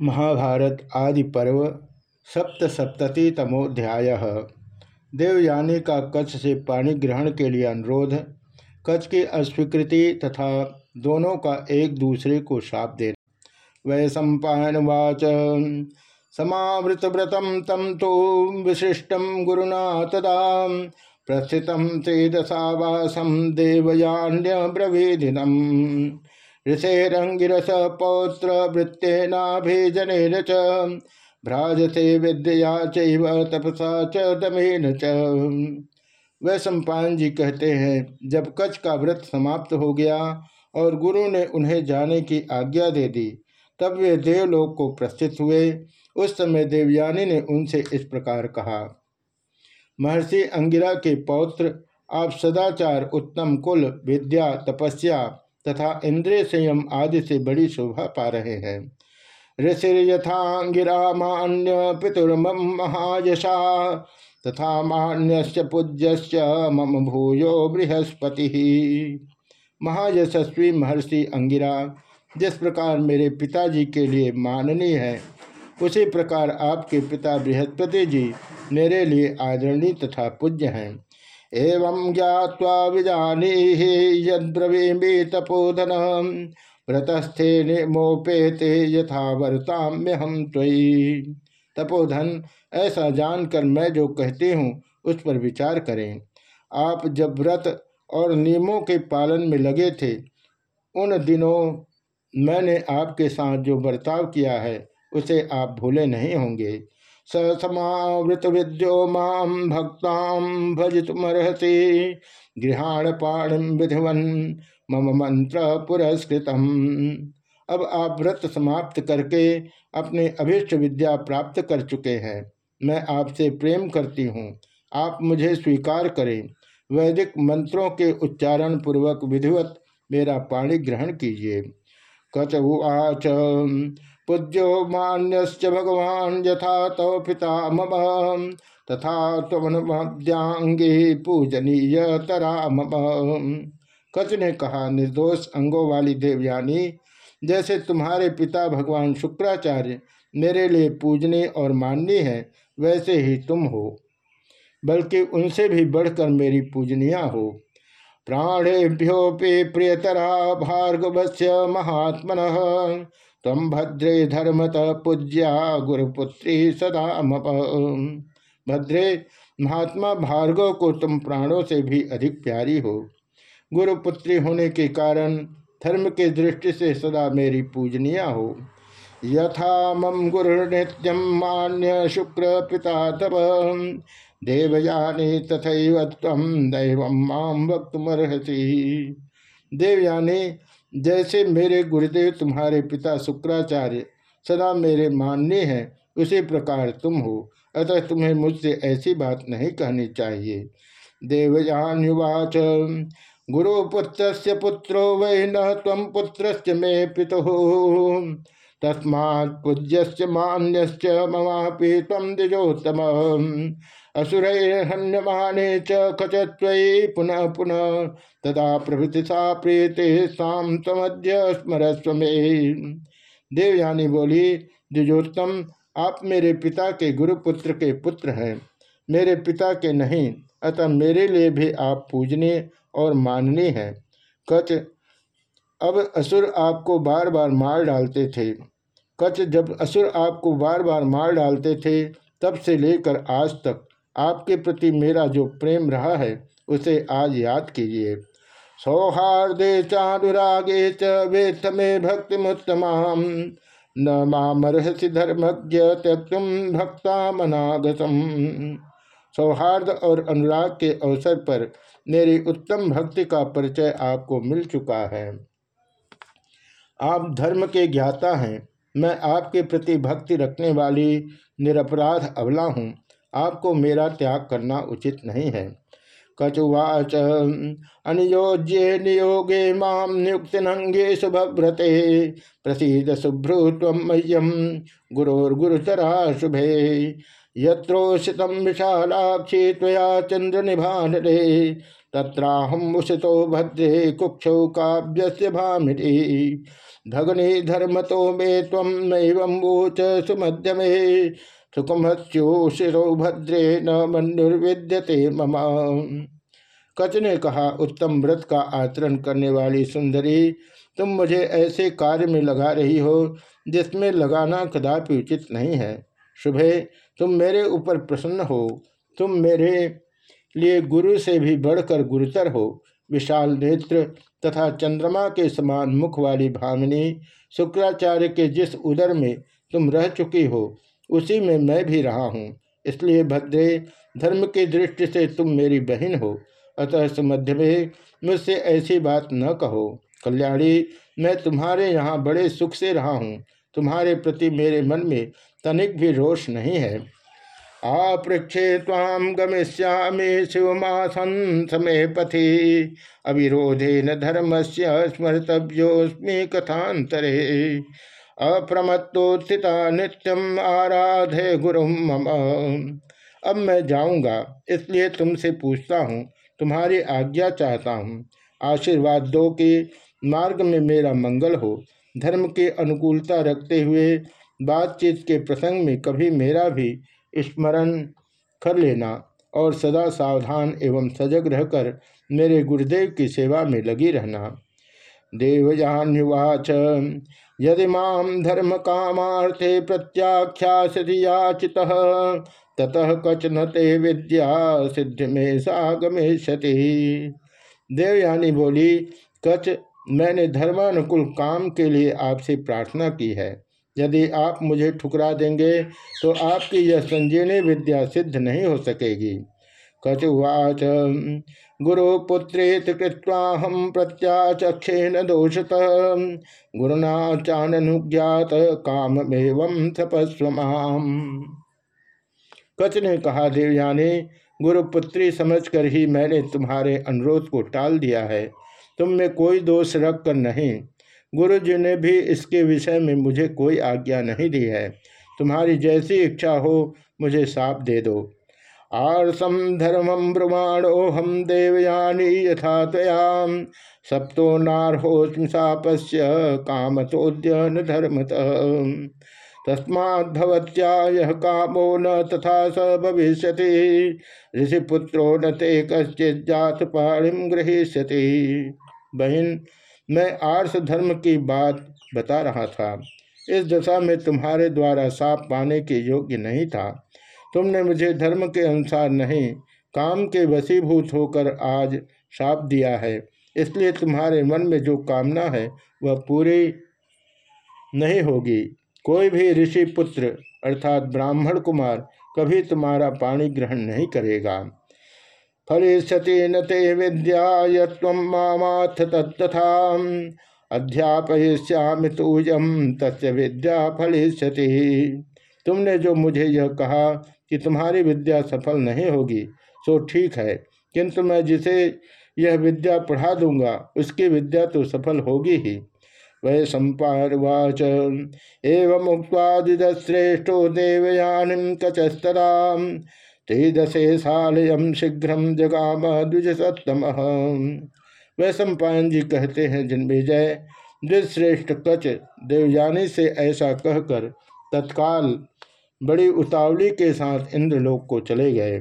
महाभारत आदि पर्व सप्तसप्तति तमोध्याय देवयानी का कच्छ से पानी ग्रहण के लिए अनुरोध, कच्छ की अस्वीकृति तथा दोनों का एक दूसरे को शाप देना। वै सम्पावाच समावृत व्रतम तम तो विशिष्टम गुरुना तदा प्रस्थित त्रिदशावासम देवयान्य ब्रवीदिनम ऋषेरंगिरस पौत्र वृत्तेनाभिजन च भ्राजसे विद्या चैव तपसा च दमेन च। वह सम्पान जी कहते हैं, जब कच्छ का व्रत समाप्त हो गया और गुरु ने उन्हें जाने की आज्ञा दे दी, तब वे देवलोक को प्रस्थित हुए। उस समय देवयानी ने उनसे इस प्रकार कहा, महर्षि अंगिरा के पौत्र, आप सदाचार उत्तम कुल विद्या तपस्या तथा इंद्रिय संयम आदि से बड़ी शोभा पा रहे हैं। ऋषि यथा ऋषिर्यथांगिरा मान्य पितुर्म महायशा तथा मान्य पूज्य मम भूयो बृहस्पति। महायशस्वी महर्षि अंगिरा, जिस प्रकार मेरे पिताजी के लिए माननीय है, उसी प्रकार आपके पिता बृहस्पति जी मेरे लिए आदरणीय तथा पूज्य हैं। एवं ज्ञावा विजानी यद्रवीमी तपोधन। व्रतस्थे निमोपेते यथावर्ताम्य हम त्वयी। तपोधन, ऐसा जानकर मैं जो कहती हूँ, उस पर विचार करें। आप जब व्रत और नियमों के पालन में लगे थे, उन दिनों मैंने आपके साथ जो बर्ताव किया है, उसे आप भूले नहीं होंगे। स समावृत विद्यो माम गृहाण पाणिम विधिवन मम मंत्र पुरस्कृतम। अब आप व्रत समाप्त करके अपने अभिष्ट विद्या प्राप्त कर चुके हैं। मैं आपसे प्रेम करती हूँ। आप मुझे स्वीकार करें। वैदिक मंत्रों के उच्चारण पूर्वक विधिवत मेरा पाणी ग्रहण कीजिए। कच उच पूज्यो मान्यश्च भगवान यथा तव पिता मम तथा तमद्यांगे पूजनीय तरा मम कच ने कहा, निर्दोष अंगों वाली देवयानी, जैसे तुम्हारे पिता भगवान शुक्राचार्य मेरे लिए पूजने और माननी है, वैसे ही तुम हो। बल्कि उनसे भी बढ़कर मेरी पूजनिया हो। प्राणेभ्योपि प्रियतरा भार्गवस्य महात्मन। तम भद्रे धर्मत पूज्या गुरुपुत्री सदा भद्रे, महात्मा भार्गव को तुम प्राणों से भी अधिक प्यारी हो। गुरुपुत्री होने के कारण धर्म के दृष्टि से सदा मेरी पूजनीय हो। यथा मम गुरु नित्यम मान्य शुक्र पिता तप देवयानी तथा तम दैव माम वक्तमर्हसी। देवयानी जैसे मेरे गुरुदेव तुम्हारे पिता शुक्राचार्य सदा मेरे मानने हैं, उसी प्रकार तुम हो। अतः तुम्हें मुझसे ऐसी बात नहीं कहनी चाहिए। देवयान्युवाच गुरुपुत्र पुत्रो वै न तम पुत्र मे पिता। तस्मा पूज्य मान्यश्च ममापि तम द्विजोत्तम असुरहन्यमाने च खचत्वयि पुनः पुनः। तदा प्रभृति सा प्रीति साम समध्य स्मरस्व देवयानी बोली, द्विजोत्तम, आप मेरे पिता के गुरुपुत्र के पुत्र हैं। मेरे पिता के नहीं, अतः मेरे लिए भी आप पूजने और मानने हैं। कच, अब असुर आपको बार बार मार डालते थे। कच, जब असुर आपको बार बार मार डालते थे, तब से लेकर आज तक आपके प्रति मेरा जो प्रेम रहा है, उसे आज याद कीजिए। सौहार्दे चानुरागे च वेद में भक्ति मुत्तमाम न मामरहसी धर्मज्ञ त्यक्तुम भक्ता मनागतम सौहार्द और अनुराग के अवसर पर मेरी उत्तम भक्ति का परिचय आपको मिल चुका है। आप धर्म के ज्ञाता हैं। मैं आपके प्रति भक्ति रखने वाली निरपराध अवला हूँ। आपको मेरा त्याग करना उचित नहीं है। कचुवाच अनियोज्ये नियोगे माम नियुक्तिनंगे शुभव्रते, प्रसीद शुभ्रु तम मह्यम गुरोर्गुरुतरा शुभे। यत्रोषित विशालाक्षी त्वया चंद्र निभान रे तत्राहम उषितो भद्रे कुक्षौ काव्य भामिरी धगनी धर्म तो मे तम नोच सुमध्य मे सुकुमत्यो शिरो भद्रे न मनुर्विद्यते ममा। कच ने कहा, उत्तम व्रत का आचरण करने वाली सुंदरी, तुम मुझे ऐसे कार्य में लगा रही हो, जिसमें लगाना कदापि उचित नहीं है। सुबह तुम मेरे ऊपर प्रसन्न हो। तुम मेरे लिए गुरु से भी बढ़कर गुरुतर हो। विशाल नेत्र तथा चंद्रमा के समान मुख वाली भामिनी, शुक्राचार्य के जिस उदर में तुम रह चुकी हो उसी में मैं भी रहा हूँ। इसलिए भद्रे, धर्म की दृष्टि से तुम मेरी बहन हो। अतः सुमध्य में मुझसे ऐसी बात न कहो। कल्याणी, मैं तुम्हारे यहाँ बड़े सुख से रहा हूँ। तुम्हारे प्रति मेरे मन में तनिक भी रोष नहीं है। आपृक्षे ताम गमिष्यामि शिवमासन समय पथि अविरोधे न धर्म से स्मर्तव्योस्मी कथांतरे अप्रमत्तोत्थिता नित्यम आराधे गुरु मम। अब मैं जाऊँगा, इसलिए तुमसे पूछता हूँ, तुम्हारी आज्ञा चाहता हूँ। आशीर्वाद दो कि मार्ग में मेरा मंगल हो। धर्म के अनुकूलता रखते हुए बातचीत के प्रसंग में कभी मेरा भी स्मरण कर लेना और सदा सावधान एवं सजग रहकर मेरे गुरुदेव की सेवा में लगी रहना। देवयान्युवाच यदि माम धर्म कामार्थे प्रत्याख्याति याचित ततः कचन ते विद्या सिद्धि में सागमेशति देवयानी बोली, कच, मैंने धर्मानुकूल काम के लिए आपसे प्रार्थना की है। यदि आप मुझे ठुकरा देंगे तो आपकी यह संजीवनी विद्या सिद्ध नहीं हो सकेगी। कचुवाच गुरुपुत्रेत कृत्वा हम प्रत्याचक्षेन दोषत। गुरुना चानुज्ञात काम एवं तपस्वमाम कच ने कहा, देवयानी, गुरुपुत्री समझकर ही मैंने तुम्हारे अनुरोध को टाल दिया है। तुम में कोई दोष रख कर नहीं। गुरु जी ने भी इसके विषय में मुझे कोई आज्ञा नहीं दी है। तुम्हारी जैसी इच्छा हो, मुझे साप दे दो। आर्सम धर्मम ब्रुवाणो हम देवयानी यथा तयाम सप्तो नारहोस्म काम तोद्यन धर्मत यह कामो न तथा स भविष्य ऋषिपुत्रो न ते कश्चित पाणिम ग्रहीष्यति बहन, मैं आर्ष धर्म की बात बता रहा था। इस दशा में तुम्हारे द्वारा साप पाने के योग्य नहीं था। तुमने मुझे धर्म के अनुसार नहीं, काम के वसीभूत होकर आज साप दिया है। इसलिए तुम्हारे मन में जो कामना है, वह पूरी नहीं होगी। कोई भी ऋषि पुत्र, अर्थात ब्राह्मण कुमार, कभी तुम्हारा पाणी ग्रहण नहीं करेगा। फलिष्यति न ते विद्या यमाथ तत्था अध्यापयिष्यामि तूयम तस्य विद्या फलिष्यति। तुमने जो मुझे यह कहा कि तुम्हारी विद्या सफल नहीं होगी, सो ठीक है। किंतु मैं जिसे यह विद्या पढ़ा दूँगा, उसकी विद्या तो सफल होगी ही। वह संपावाच एवं मुक्वादिद श्रेष्ठो देवयानी कचस्तरा तेजशेषालयम शीघ्र जगाम द्विज सप्तम वैश्वपायन जी कहते हैं जन्मेजय द्विश्रेष्ठ कच देवयानी से ऐसा कहकर तत्काल बड़ी उतावली के साथ इंद्रलोक को चले गए।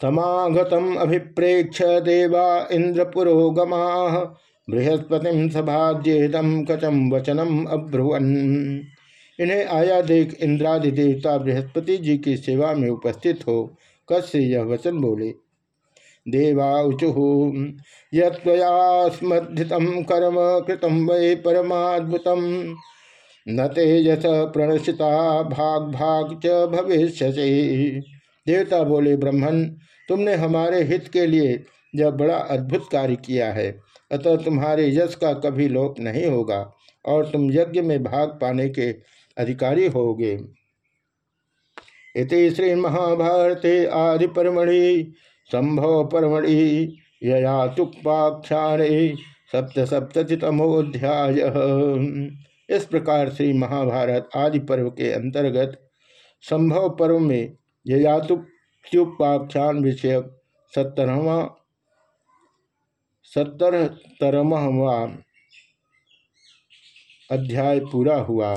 समागतम अभिप्रेक्ष देवा इंद्रपुरोगमा बृहस्पति सभाज्येदम कचम वचनम अब्रुवन। इन्हें आया देख इंद्रादि देवता बृहस्पति जी की सेवा में उपस्थित हो से यह वचन बोले देवाचु यस्मद्धित कर्म कृतम वै परमाद्भुत न तेजस प्रणशिता भाग भाग च भविष्य देवता बोले ब्रह्मण तुमने हमारे हित के लिए यह बड़ा अद्भुत कार्य किया है। अतः तुम्हारे यश का कभी लोप नहीं होगा और तुम यज्ञ में भाग पाने के अधिकारी होगे। इति श्री महाभारते आदि परमणि संभव परमणि यया तुक्पाख्याणे सप्त सप्तमोध्याय इस प्रकार श्री महाभारत आदि पर्व के अंतर्गत संभव पर्व में ययातुक्त्युपाख्यान विषय सत्तरवा सत्तरतरवा अध्याय पूरा हुआ।